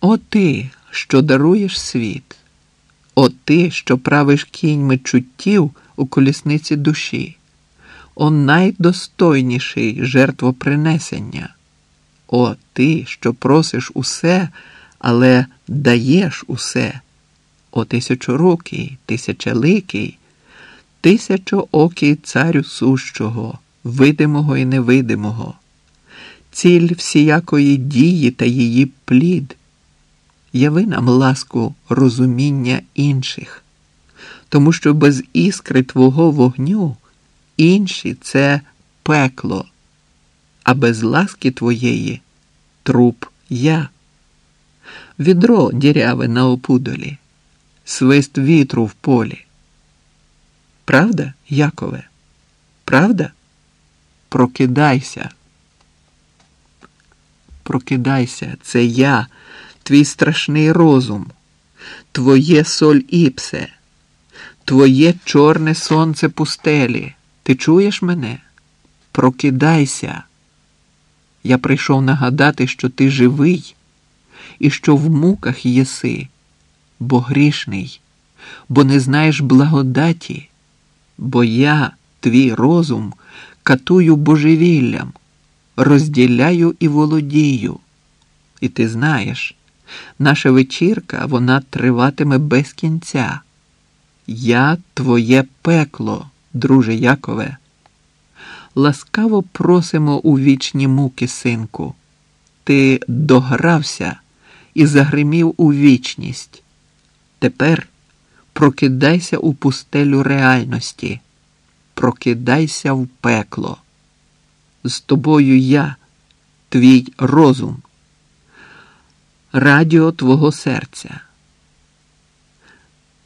О ти, що даруєш світ, о ти, що правиш кіньми чуттів у колісниці душі, о найдостойніший жертвопринесення, о ти, що просиш усе, але даєш усе, о тисячорукий, тисячеликий, тисячоокий царю сущого, видимого і невидимого, ціль всіякої дії та її плід яви нам ласку розуміння інших, тому що без іскри твого вогню інші це пекло, а без ласки твоєї труп я. Відро діряве на опудолі, свист вітру в полі. Правда, Якове? Правда? Прокидайся. Прокидайся, це я твій страшний розум, твоє соль іпсе, твоє чорне сонце пустелі. Ти чуєш мене? Прокидайся. Я прийшов нагадати, що ти живий і що в муках єси, бо грішний, бо не знаєш благодаті, бо я, твій розум, катую божевіллям, розділяю і володію. І ти знаєш, Наша вечірка вона триватиме без кінця. Я твоє пекло, друже Якове. Ласкаво просимо у вічні муки, синку. Ти догрався і загримів у вічність. Тепер прокидайся у пустелю реальності, прокидайся в пекло. З тобою я, твій розум радіо твого серця.